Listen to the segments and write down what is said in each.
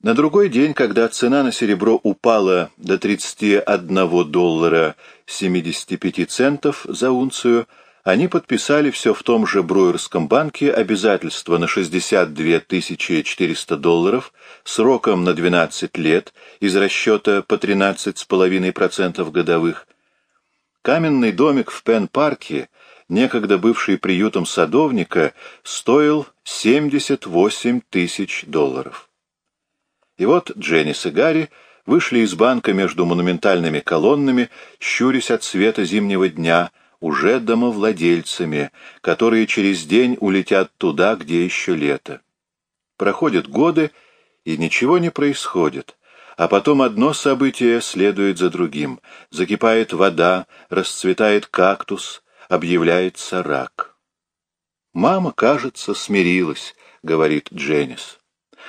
На другой день, когда цена на серебро упала до 31 доллара 75 центов за унцию, они подписали все в том же Бруерском банке обязательство на 62 400 долларов сроком на 12 лет из расчета по 13,5% годовых. Каменный домик в Пен-парке, некогда бывший приютом садовника, стоил 78 тысяч долларов. И вот Дженнис и Гарри вышли из банка между монументальными колоннами, щурясь от света зимнего дня, уже домовладельцами, которые через день улетят туда, где еще лето. Проходят годы, и ничего не происходит. А потом одно событие следует за другим. Закипает вода, расцветает кактус, объявляется рак. «Мама, кажется, смирилась», — говорит Дженнис.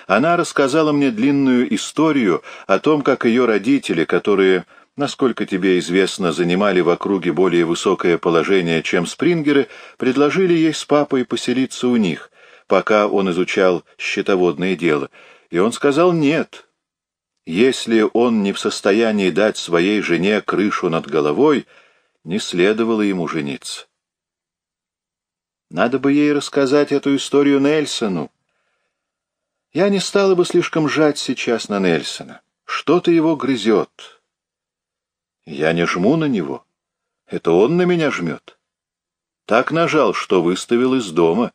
Она рассказала мне длинную историю о том, как ее родители, которые, насколько тебе известно, занимали в округе более высокое положение, чем Спрингеры, предложили ей с папой поселиться у них, пока он изучал счетоводное дело. И он сказал «нет». Если он не в состоянии дать своей жене крышу над головой, не следовало ему жениться. Надо бы ей рассказать эту историю Нельсону. Я не стала бы слишком жать сейчас на Нельсона. Что-то его грызет. Я не жму на него. Это он на меня жмет. Так нажал, что выставил из дома.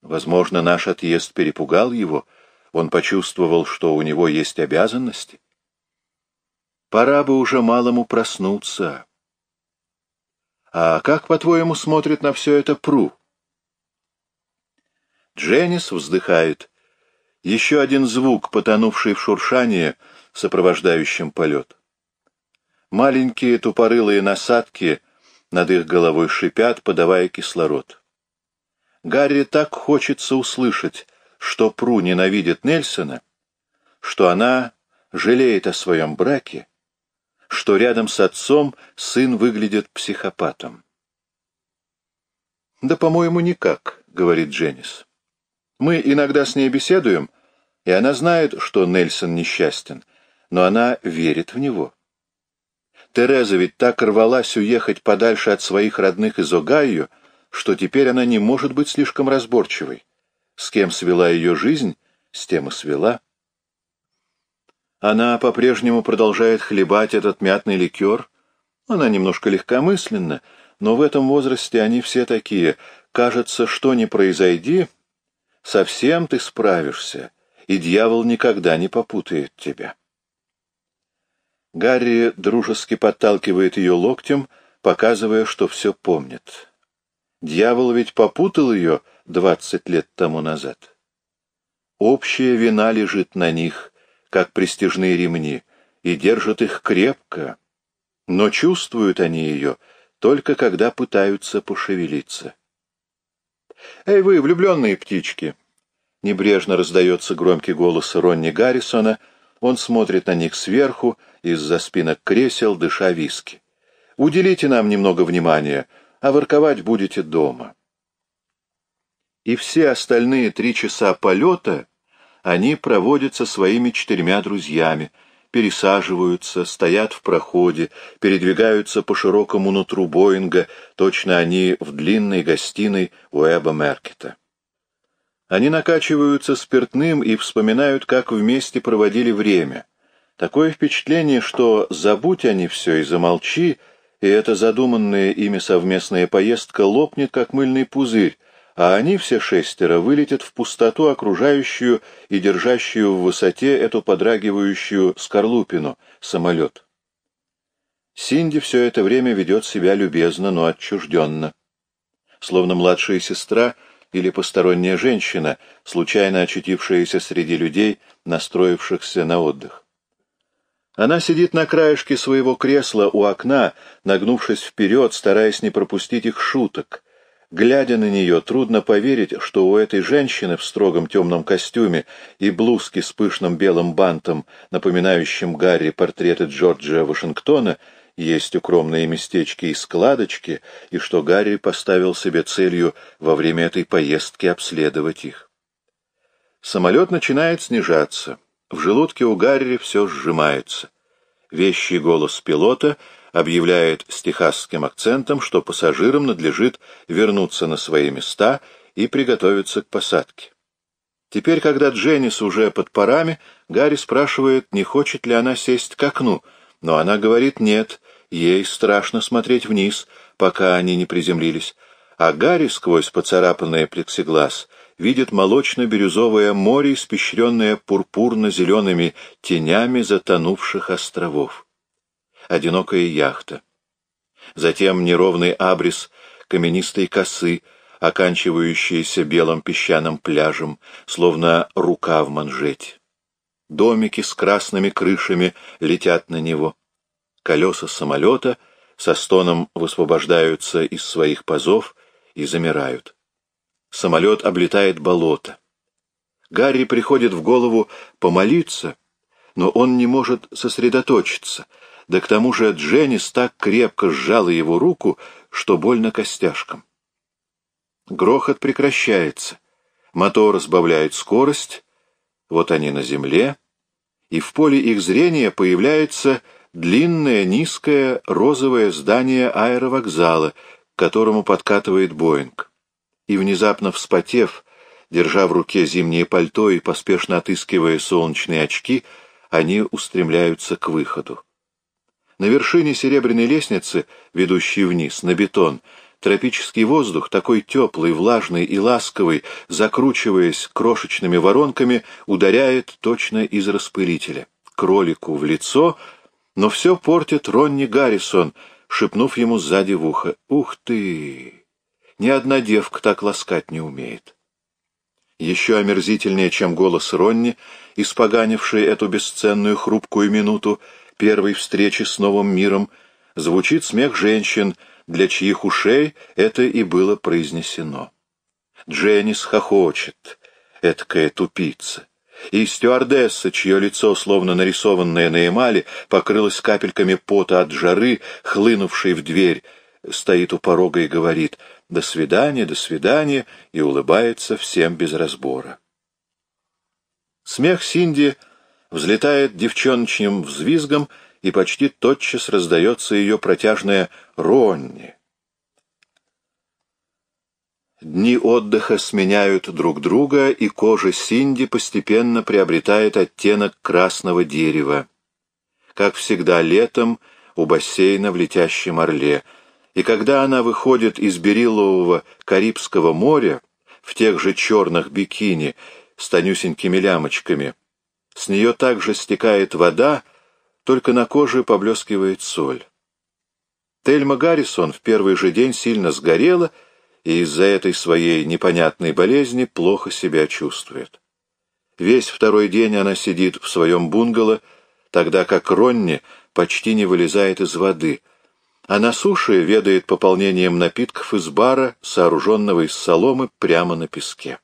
Возможно, наш отъезд перепугал его. Он почувствовал, что у него есть обязанности. Пора бы уже малому проснуться. А как, по-твоему, смотрит на все это Пру? Дженнис вздыхает. Еще один звук, потонувший в шуршании, сопровождающем полет. Маленькие тупорылые насадки над их головой шипят, подавая кислород. Гарри так хочется услышать, что Пру ненавидит Нельсона, что она жалеет о своем браке, что рядом с отцом сын выглядит психопатом. «Да, по-моему, никак», — говорит Дженнис. Мы иногда с ней беседуем, и она знает, что Нельсон несчастен, но она верит в него. Тереза ведь так рвалась уехать подальше от своих родных из Огайо, что теперь она не может быть слишком разборчивой. С кем свела ее жизнь, с тем и свела. Она по-прежнему продолжает хлебать этот мятный ликер. Она немножко легкомысленна, но в этом возрасте они все такие. Кажется, что ни произойди, совсем ты справишься, и дьявол никогда не попутает тебя. Гарри дружески подталкивает ее локтем, показывая, что все помнит. Дьявол ведь попутал ее двадцать лет тому назад. Общая вина лежит на них, как престижные ремни, и держат их крепко, но чувствуют они ее только когда пытаются пошевелиться. «Эй вы, влюбленные птички!» Небрежно раздается громкий голос Ронни Гаррисона. Он смотрит на них сверху, из-за спинок кресел, дыша виски. «Уделите нам немного внимания, а ворковать будете дома». И все остальные три часа полета они проводят со своими четырьмя друзьями, пересаживаются, стоят в проходе, передвигаются по широкому нутру Боинга, точно они в длинной гостиной Уэба Меркета. Они накачиваются спиртным и вспоминают, как вместе проводили время. Такое впечатление, что забудь они все и замолчи, и эта задуманная ими совместная поездка лопнет, как мыльный пузырь, а они все шестеро вылетят в пустоту, окружающую и держащую в высоте эту подрагивающую скорлупину, самолет. Синди все это время ведет себя любезно, но отчужденно. Словно младшая сестра — или посторонняя женщина, случайно очутившаяся среди людей, настроившихся на отдых. Она сидит на краешке своего кресла у окна, нагнувшись вперед, стараясь не пропустить их шуток. Глядя на нее, трудно поверить, что у этой женщины в строгом темном костюме и блузке с пышным белым бантом, напоминающим Гарри портреты Джорджа Вашингтона, есть укромные местечки и складочки, и что Гарри поставил себе целью во время этой поездки обследовать их. Самолет начинает снижаться. В желудке у Гарри все сжимается. Вещий голос пилота объявляет с техасским акцентом, что пассажирам надлежит вернуться на свои места и приготовиться к посадке. Теперь, когда Дженнис уже под парами, Гарри спрашивает, не хочет ли она сесть к окну, но она говорит нет, ей страшно смотреть вниз, пока они не приземлились, а Гарри сквозь поцарапанное плексиглаз видит молочно-бирюзовое море, испещренное пурпурно-зелеными тенями затонувших островов. Одинокая яхта. Затем неровный абрис каменистой косы, оканчивающейся белым песчаным пляжем, словно рука в манжете. Домики с красными крышами летят на него. Колеса самолета со стоном высвобождаются из своих пазов и замирают. Самолет облетает болото. Гарри приходит в голову помолиться, но он не может сосредоточиться, да к тому же Дженнис так крепко сжала его руку, что больно костяшкам. Грохот прекращается, мотор сбавляет скорость, вот они на земле, и в поле их зрения появляется длинное низкое розовое здание аэровокзала, к которому подкатывает Боинг и, внезапно вспотев, держа в руке зимнее пальто и поспешно отыскивая солнечные очки, они устремляются к выходу. На вершине серебряной лестницы, ведущей вниз, на бетон, тропический воздух, такой теплый, влажный и ласковый, закручиваясь крошечными воронками, ударяет точно из распылителя. Кролику в лицо, но все портит Ронни Гаррисон, шепнув ему сзади в ухо. «Ух ты!» Ни одна девка так ласкать не умеет. Еще омерзительнее, чем голос Ронни, испоганивший эту бесценную хрупкую минуту первой встречи с новым миром, звучит смех женщин, для чьих ушей это и было произнесено. Дженнис хохочет, эткая тупица. И стюардесса, чье лицо, словно нарисованное на эмали, покрылось капельками пота от жары, хлынувшей в дверь, стоит у порога и говорит «До свидания, до свидания» и улыбается всем без разбора. Смех Синди взлетает девчоночьим взвизгом, и почти тотчас раздается ее протяжное «Ронни». Дни отдыха сменяют друг друга, и кожа Синди постепенно приобретает оттенок красного дерева. Как всегда летом у бассейна в летящем орле — и когда она выходит из бериллового Карибского моря в тех же черных бикини с тонюсенькими лямочками, с нее также стекает вода, только на коже поблескивает соль. Тельма Гаррисон в первый же день сильно сгорела и из-за этой своей непонятной болезни плохо себя чувствует. Весь второй день она сидит в своем бунгало, тогда как Ронни почти не вылезает из воды — а на суше ведает пополнением напитков из бара, сооруженного из соломы прямо на песке.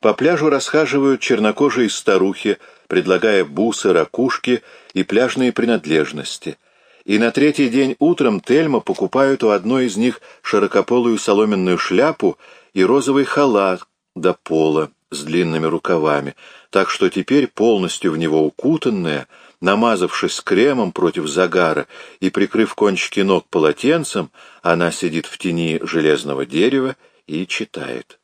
По пляжу расхаживают чернокожие старухи, предлагая бусы, ракушки и пляжные принадлежности. И на третий день утром Тельма покупают у одной из них широкополую соломенную шляпу и розовый халат до пола с длинными рукавами, так что теперь полностью в него укутанная — Намазавшись кремом против загара и прикрыв кончики ног полотенцем, она сидит в тени железного дерева и читает.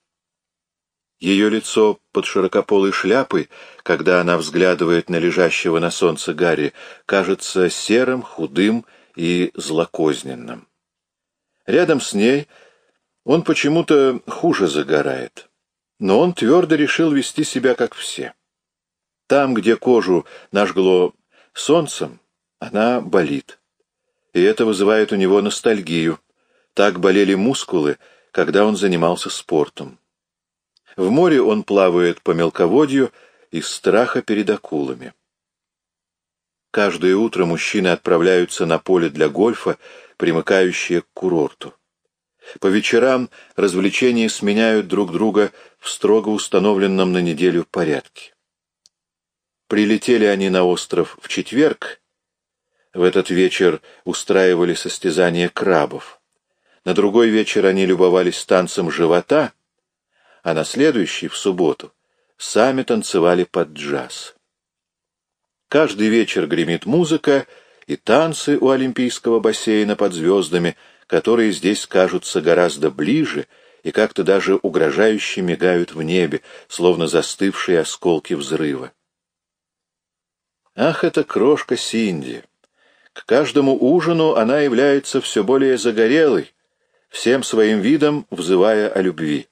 Ее лицо под широкополой шляпой, когда она взглядывает на лежащего на солнце Гарри, кажется серым, худым и злокозненным. Рядом с ней он почему-то хуже загорает, но он твердо решил вести себя как все. Там, где кожу нажгло солнцем, она болит. И это вызывает у него ностальгию. Так болели мускулы, когда он занимался спортом. В море он плавает по мелководью из страха перед акулами. Каждое утро мужчины отправляются на поле для гольфа, примыкающее к курорту. По вечерам развлечения сменяют друг друга в строго установленном на неделю порядке. Прилетели они на остров в четверг. В этот вечер устраивали состязание крабов. На другой вечер они любовались танцем живота, а на следующий, в субботу, сами танцевали под джаз. Каждый вечер гремит музыка и танцы у Олимпийского бассейна под звездами, которые здесь кажутся гораздо ближе и как-то даже угрожающе мигают в небе, словно застывшие осколки взрыва. Ах, это крошка Синди! К каждому ужину она является все более загорелой, всем своим видом взывая о любви.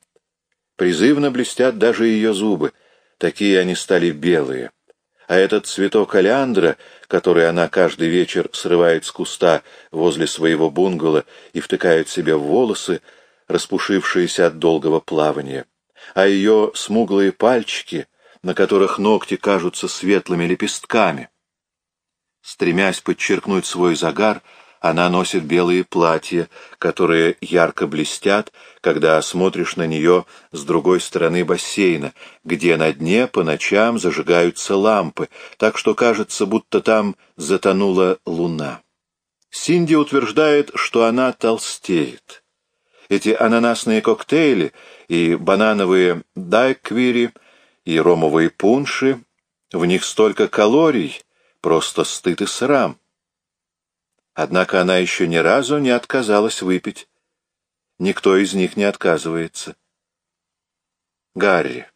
Призывно блестят даже ее зубы, такие они стали белые. А этот цветок олеандра, который она каждый вечер срывает с куста возле своего бунгало и втыкает себе в волосы, распушившиеся от долгого плавания, а ее смуглые пальчики, на которых ногти кажутся светлыми лепестками. Стремясь подчеркнуть свой загар, она носит белые платья, которые ярко блестят, когда смотришь на нее с другой стороны бассейна, где на дне по ночам зажигаются лампы, так что кажется, будто там затонула луна. Синди утверждает, что она толстеет. Эти ананасные коктейли и банановые дайквири и ромовые пунши, в них столько калорий, просто стыд и срам. Однако она еще ни разу не отказалась выпить. Никто из них не отказывается. Гарри.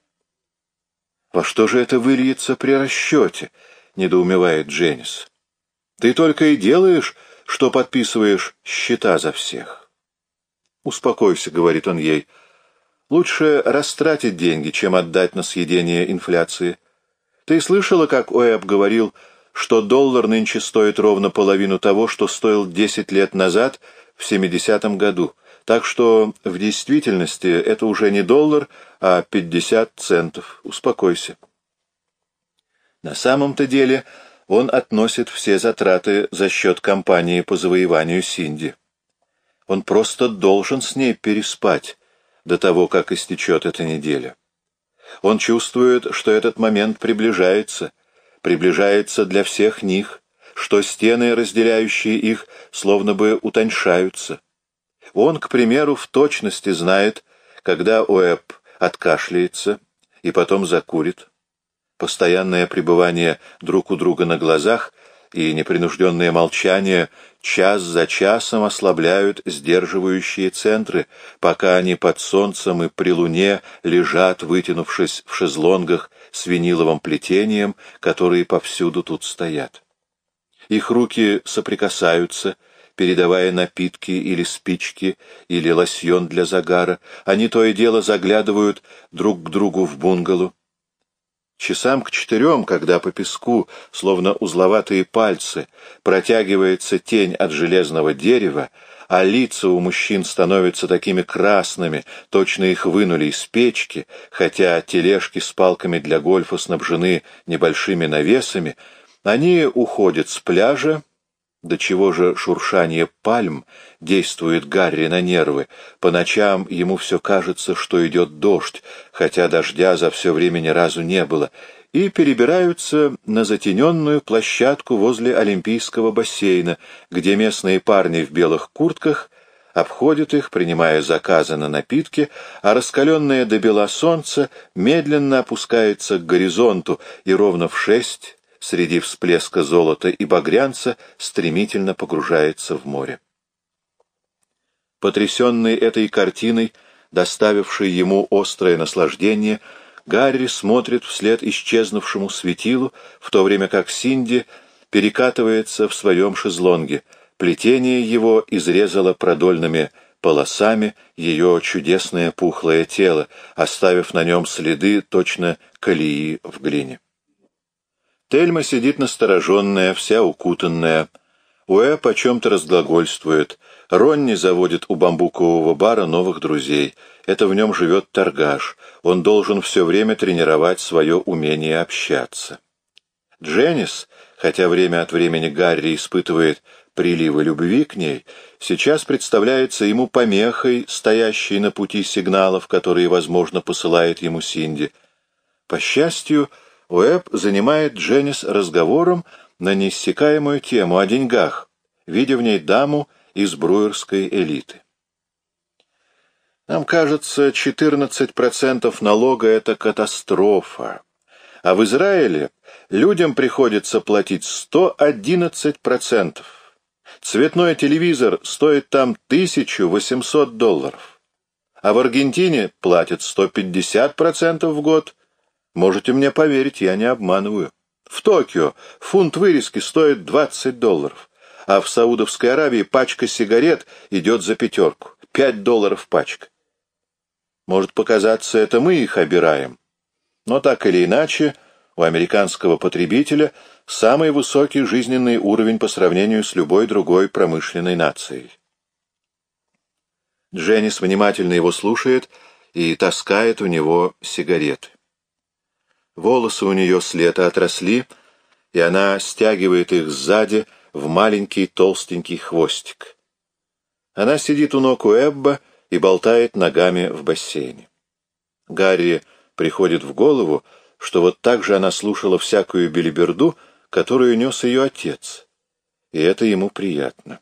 «Во что же это выльется при расчете?» — недоумевает Дженнис. «Ты только и делаешь, что подписываешь счета за всех». «Успокойся», — говорит он ей. «Лучше растратить деньги, чем отдать на съедение инфляции. Ты слышала, как Уэб говорил что доллар нынче стоит ровно половину того, что стоил 10 лет назад, в 70-м году. Так что в действительности это уже не доллар, а 50 центов. Успокойся. На самом-то деле он относит все затраты за счет компании по завоеванию Синди. Он просто должен с ней переспать до того, как истечет эта неделя. Он чувствует, что этот момент приближается, приближается для всех них, что стены, разделяющие их, словно бы утоньшаются. Он, к примеру, в точности знает, когда Уэб откашляется и потом закурит. Постоянное пребывание друг у друга на глазах и непринужденное молчание час за часом ослабляют сдерживающие центры, пока они под солнцем и при луне лежат, вытянувшись в шезлонгах с виниловым плетением, которые повсюду тут стоят. Их руки соприкасаются, передавая напитки или спички, или лосьон для загара. Они то и дело заглядывают друг к другу в бунгало. Часам к четырем, когда по песку, словно узловатые пальцы, протягивается тень от железного дерева, а лица у мужчин становятся такими красными, точно их вынули из печки, хотя тележки с палками для гольфа снабжены небольшими навесами, они уходят с пляжа, до чего же шуршание пальм действует Гарри на нервы. По ночам ему все кажется, что идет дождь, хотя дождя за все время ни разу не было, и перебираются на затененную площадку возле Олимпийского бассейна, где местные парни в белых куртках обходят их, принимая заказы на напитки, а раскаленное до бела солнце медленно опускается к горизонту и ровно в шесть среди всплеска золота и багрянца стремительно погружается в море. Потрясенный этой картиной, доставившей ему острое наслаждение, Гарри смотрит вслед исчезнувшему светилу, в то время как Синди перекатывается в своем шезлонге. Плетение его изрезало продольными полосами ее чудесное пухлое тело, оставив на нем следы точно колеи в глине. Тельма сидит настороженная, вся укутанная. Уэб о чем-то разглагольствует. Ронни заводит у бамбукового бара новых друзей. Это в нем живет торгаш. Он должен все время тренировать свое умение общаться. Дженнис, хотя время от времени Гарри испытывает приливы любви к ней, сейчас представляется ему помехой, стоящей на пути сигналов, которые, возможно, посылает ему Синди. По счастью, Уэб занимает Дженнис разговором на неиссякаемую тему о деньгах, видя в ней даму из бруерской элиты. Нам кажется, 14% налога — это катастрофа. А в Израиле людям приходится платить 111%. Цветной телевизор стоит там 1800 долларов. А в Аргентине платят 150% в год. Можете мне поверить, я не обманываю. В Токио фунт вырезки стоит 20 долларов, а в Саудовской Аравии пачка сигарет идет за пятерку. 5 долларов пачка. Может показаться, это мы их обираем. Но так или иначе, у американского потребителя самый высокий жизненный уровень по сравнению с любой другой промышленной нацией. Дженнис внимательно его слушает и таскает у него сигареты. Волосы у нее с лета отросли, и она стягивает их сзади в маленький толстенький хвостик. Она сидит у ног у Эбба и болтает ногами в бассейне. Гарри приходит в голову, что вот так же она слушала всякую белиберду, которую нес ее отец, и это ему приятно.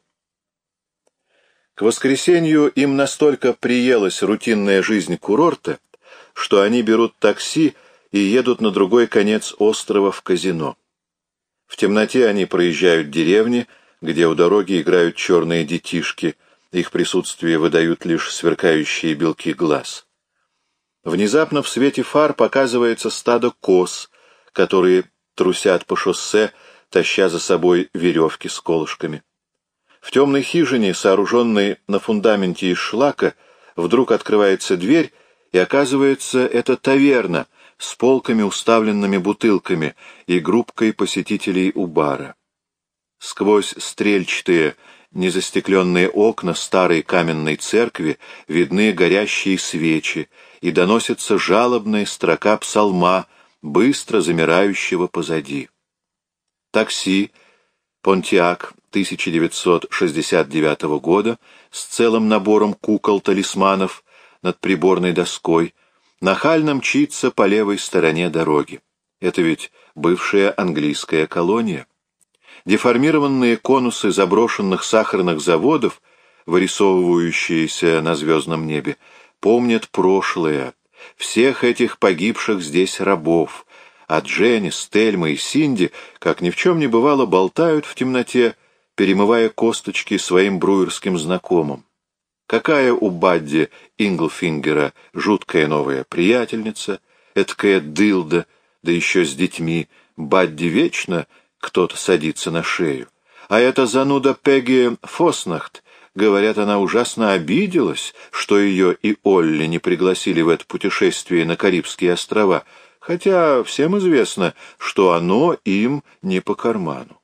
К воскресенью им настолько приелась рутинная жизнь курорта, что они берут такси и едут на другой конец острова в казино. В темноте они проезжают деревни, где у дороги играют черные детишки, их присутствие выдают лишь сверкающие белки глаз. Внезапно в свете фар показывается стадо коз, которые трусят по шоссе, таща за собой веревки с колышками. В темной хижине, сооруженной на фундаменте из шлака, вдруг открывается дверь, и оказывается, это таверна — с полками, уставленными бутылками, и группкой посетителей у бара. Сквозь стрельчатые, незастекленные окна старой каменной церкви видны горящие свечи, и доносится жалобная строка псалма, быстро замирающего позади. Такси, Понтиак 1969 года, с целым набором кукол-талисманов над приборной доской — нахально мчится по левой стороне дороги. Это ведь бывшая английская колония. Деформированные конусы заброшенных сахарных заводов, вырисовывающиеся на звездном небе, помнят прошлое, всех этих погибших здесь рабов, а Дженни, Стельма и Синди, как ни в чем не бывало, болтают в темноте, перемывая косточки своим бруерским знакомым. Какая у Бадди Инглфингера жуткая новая приятельница, эткая дылда, да еще с детьми. Бадди вечно кто-то садится на шею. А эта зануда Пегги Фоснахт, говорят, она ужасно обиделась, что ее и Олли не пригласили в это путешествие на Карибские острова, хотя всем известно, что оно им не по карману.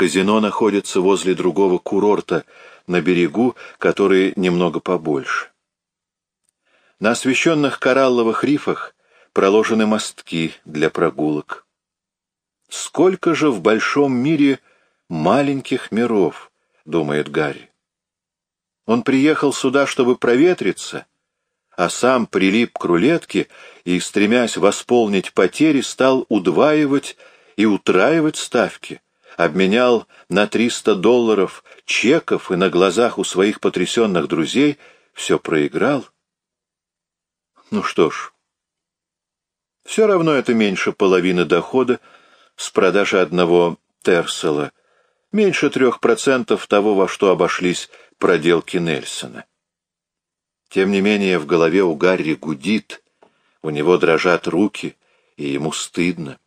Казино находится возле другого курорта — на берегу, который немного побольше. На освещенных коралловых рифах проложены мостки для прогулок. Сколько же в большом мире маленьких миров, думает Гарри. Он приехал сюда, чтобы проветриться, а сам прилип к рулетке и, стремясь восполнить потери, стал удваивать и утраивать ставки — обменял на 300 долларов чеков и на глазах у своих потрясенных друзей все проиграл? Ну что ж, все равно это меньше половины дохода с продажи одного Терсела, меньше трех процентов того, во что обошлись проделки Нельсона. Тем не менее в голове у Гарри гудит, у него дрожат руки, и ему стыдно.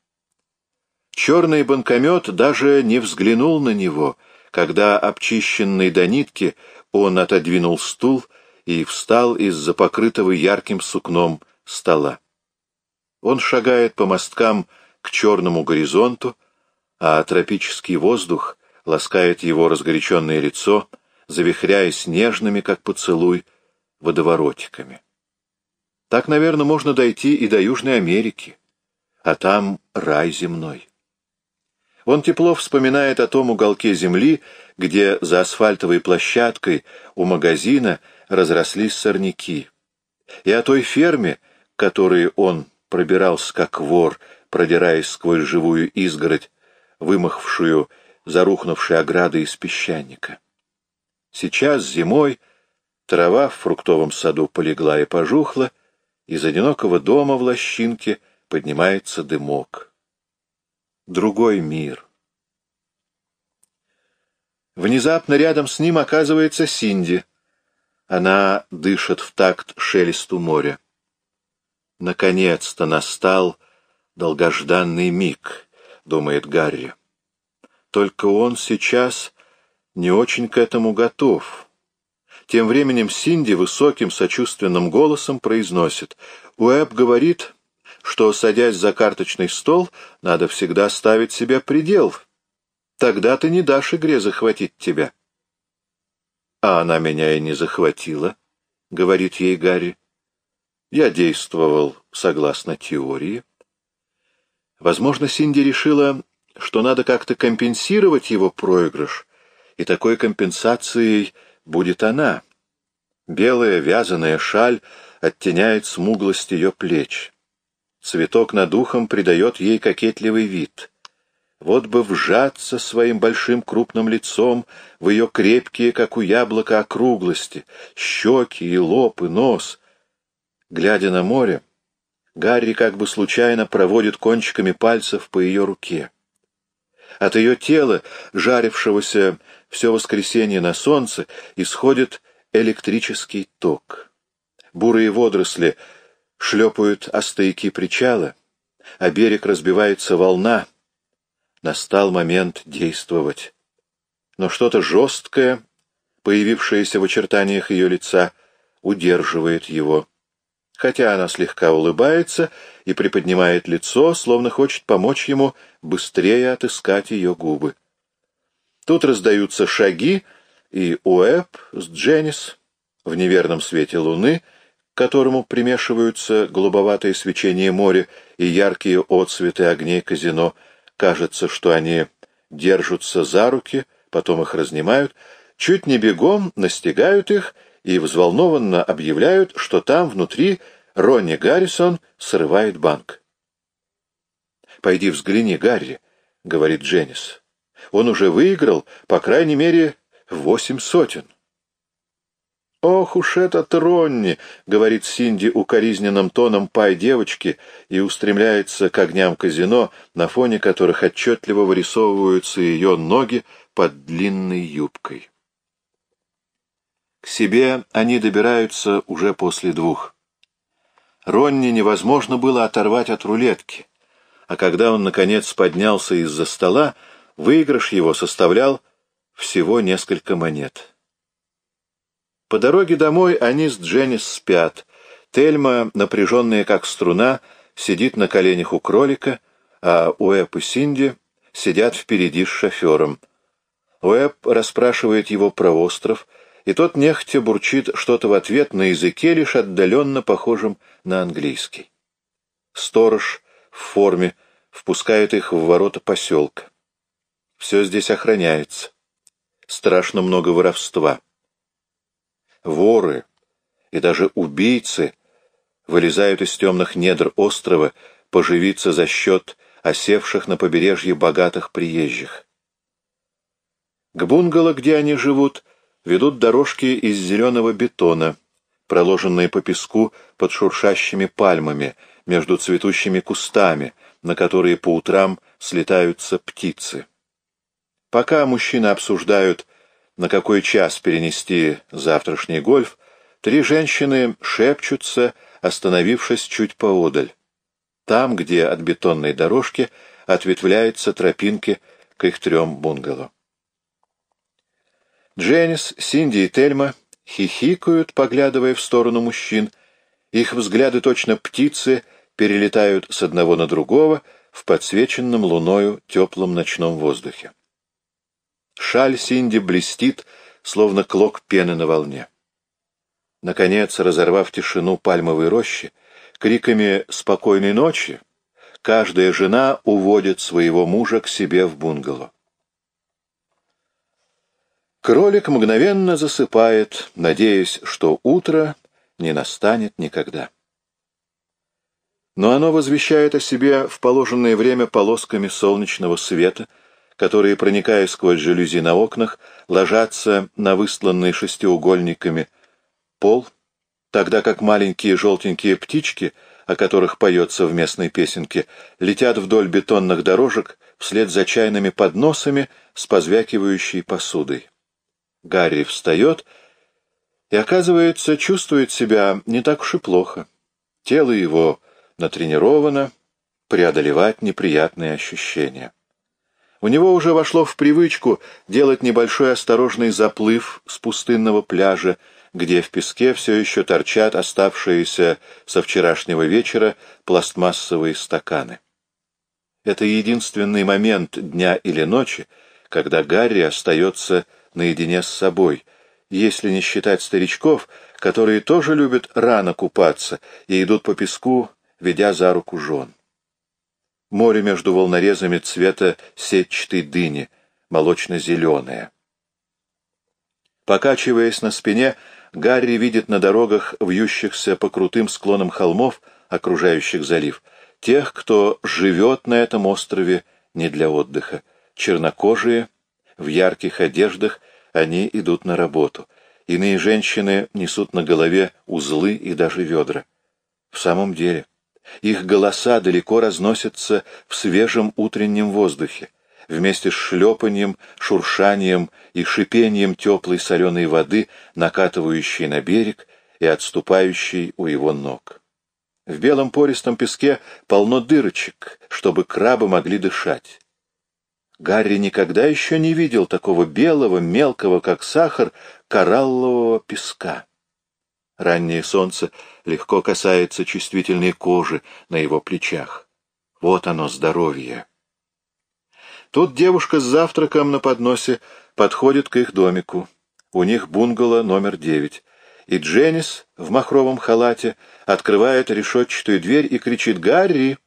Черный банкомет даже не взглянул на него, когда, обчищенный до нитки, он отодвинул стул и встал из-за покрытого ярким сукном стола. Он шагает по мосткам к черному горизонту, а тропический воздух ласкает его разгоряченное лицо, завихряясь нежными, как поцелуй, водоворотиками. Так, наверное, можно дойти и до Южной Америки, а там рай земной. Он тепло вспоминает о том уголке земли, где за асфальтовой площадкой у магазина разрослись сорняки, и о той ферме, которой он пробирался как вор, продираясь сквозь живую изгородь, вымахавшую зарухнувшей ограды из песчаника. Сейчас, зимой, Трава в фруктовом саду полегла и пожухла, из одинокого дома в лощинке поднимается дымок. Другой мир. Внезапно рядом с ним оказывается Синди. Она дышит в такт шелесту моря. Наконец-то настал долгожданный миг, думает Гарри. Только он сейчас не очень к этому готов. Тем временем Синди высоким сочувственным голосом произносит. Уэб говорит, что, садясь за карточный стол, надо всегда ставить себе предел. Тогда ты не дашь игре захватить тебя. А она меня и не захватила, — говорит ей Гарри. Я действовал согласно теории. Возможно, Синди решила, что надо как-то компенсировать его проигрыш, и такой компенсацией будет она. Белая вязаная шаль оттеняет смуглость ее плеч. Цветок над ухом придает ей кокетливый вид. Вот бы вжаться своим большим крупным лицом в ее крепкие, как у яблока, округлости, щеки и лоб, и нос. Глядя на море, Гарри как бы случайно проводит кончиками пальцев по ее руке. От ее тела, жарившегося все воскресенье на солнце, исходит электрический ток. Бурые водоросли шлепают о причала, а берег разбивается волна. Настал момент действовать. Но что-то жесткое, появившееся в очертаниях ее лица, удерживает его хотя она слегка улыбается и приподнимает лицо, словно хочет помочь ему быстрее отыскать ее губы. Тут раздаются шаги, и Уэб с Дженнис в неверном свете луны, которому примешиваются голубоватое свечение моря и яркие отсветы огней казино, кажется, что они держатся за руки, потом их разнимают, чуть не бегом настигают их и взволнованно объявляют, что там внутри Ронни Гаррисон срывает банк. «Пойди взгляни, Гарри», — говорит Дженнис. «Он уже выиграл, по крайней мере, восемь сотен». «Ох уж этот Ронни!» — говорит Синди укоризненным тоном пай девочки и устремляется к огням казино, на фоне которых отчетливо вырисовываются ее ноги под длинной юбкой. К себе они добираются уже после двух. Ронни невозможно было оторвать от рулетки, а когда он, наконец, поднялся из-за стола, выигрыш его составлял всего несколько монет. По дороге домой они с Дженнис спят. Тельма, напряженная как струна, сидит на коленях у кролика, а Уэб и Синди сидят впереди с шофером. Уэб расспрашивает его про остров — и тот нехотя бурчит что-то в ответ на языке, лишь отдаленно похожем на английский. Сторож в форме впускает их в ворота поселка. Все здесь охраняется. Страшно много воровства. Воры и даже убийцы вылезают из темных недр острова поживиться за счет осевших на побережье богатых приезжих. К бунгало, где они живут, ведут дорожки из зеленого бетона, проложенные по песку под шуршащими пальмами, между цветущими кустами, на которые по утрам слетаются птицы. Пока мужчины обсуждают, на какой час перенести завтрашний гольф, три женщины шепчутся, остановившись чуть поодаль. Там, где от бетонной дорожки ответвляются тропинки к их трем бунгало. Дженнис, Синди и Тельма хихикают, поглядывая в сторону мужчин. Их взгляды точно птицы перелетают с одного на другого в подсвеченном луною теплом ночном воздухе. Шаль Синди блестит, словно клок пены на волне. Наконец, разорвав тишину пальмовой рощи, криками «Спокойной ночи!» каждая жена уводит своего мужа к себе в бунгало. Кролик мгновенно засыпает, надеясь, что утро не настанет никогда. Но оно возвещает о себе в положенное время полосками солнечного света, которые, проникая сквозь жалюзи на окнах, ложатся на выстланный шестиугольниками пол, тогда как маленькие желтенькие птички, о которых поется в местной песенке, летят вдоль бетонных дорожек вслед за чайными подносами с позвякивающей посудой. Гарри встает и, оказывается, чувствует себя не так уж и плохо. Тело его натренировано преодолевать неприятные ощущения. У него уже вошло в привычку делать небольшой осторожный заплыв с пустынного пляжа, где в песке все еще торчат оставшиеся со вчерашнего вечера пластмассовые стаканы. Это единственный момент дня или ночи, когда Гарри остается наедине с собой, если не считать старичков, которые тоже любят рано купаться и идут по песку, ведя за руку жен. Море между волнорезами цвета сетчатой дыни, молочно-зеленое. Покачиваясь на спине, Гарри видит на дорогах, вьющихся по крутым склонам холмов, окружающих залив, тех, кто живет на этом острове не для отдыха. Чернокожие, в ярких одеждах, они идут на работу. Иные женщины несут на голове узлы и даже ведра. В самом деле, их голоса далеко разносятся в свежем утреннем воздухе, вместе с шлепаньем, шуршанием и шипением теплой соленой воды, накатывающей на берег и отступающей у его ног. В белом пористом песке полно дырочек, чтобы крабы могли дышать. Гарри никогда еще не видел такого белого, мелкого, как сахар, кораллового песка. Раннее солнце легко касается чувствительной кожи на его плечах. Вот оно, здоровье. Тут девушка с завтраком на подносе подходит к их домику. У них бунгало номер девять. И Дженнис в махровом халате открывает решетчатую дверь и кричит «Гарри!».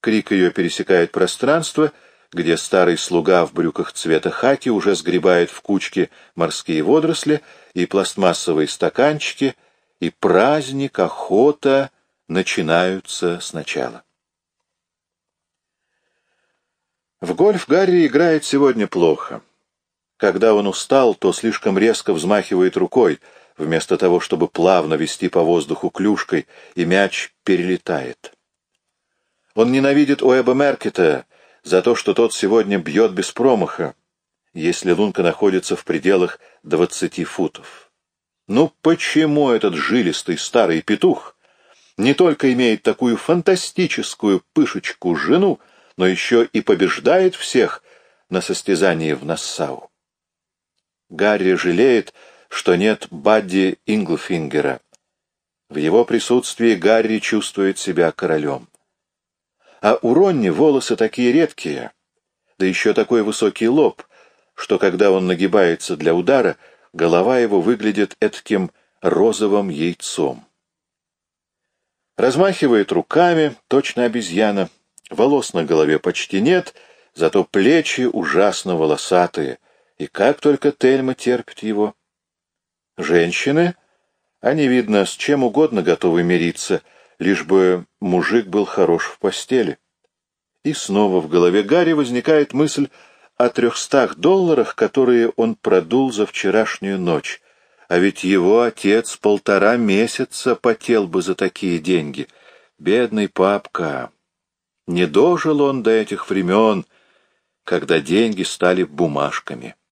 Крик ее пересекает пространство, где старый слуга в брюках цвета хаки уже сгребает в кучки морские водоросли и пластмассовые стаканчики — и праздник, охота начинаются сначала. В гольф Гарри играет сегодня плохо. Когда он устал, то слишком резко взмахивает рукой, вместо того, чтобы плавно вести по воздуху клюшкой, и мяч перелетает. Он ненавидит Уэба Меркета за то, что тот сегодня бьет без промаха, если лунка находится в пределах двадцати футов. Ну почему этот жилистый старый петух не только имеет такую фантастическую пышечку жену, но еще и побеждает всех на состязании в Нассау? Гарри жалеет, что нет Бадди Инглфингера. В его присутствии Гарри чувствует себя королем. А у Ронни волосы такие редкие, да еще такой высокий лоб, что когда он нагибается для удара, голова его выглядит этким розовым яйцом. Размахивает руками, точно обезьяна, волос на голове почти нет, зато плечи ужасно волосатые, и как только Тельма терпит его. Женщины, они, видно, с чем угодно готовы мириться, лишь бы мужик был хорош в постели. И снова в голове Гарри возникает мысль о трехстах долларах, которые он продул за вчерашнюю ночь. А ведь его отец полтора месяца потел бы за такие деньги. Бедный папка! Не дожил он до этих времен, когда деньги стали бумажками.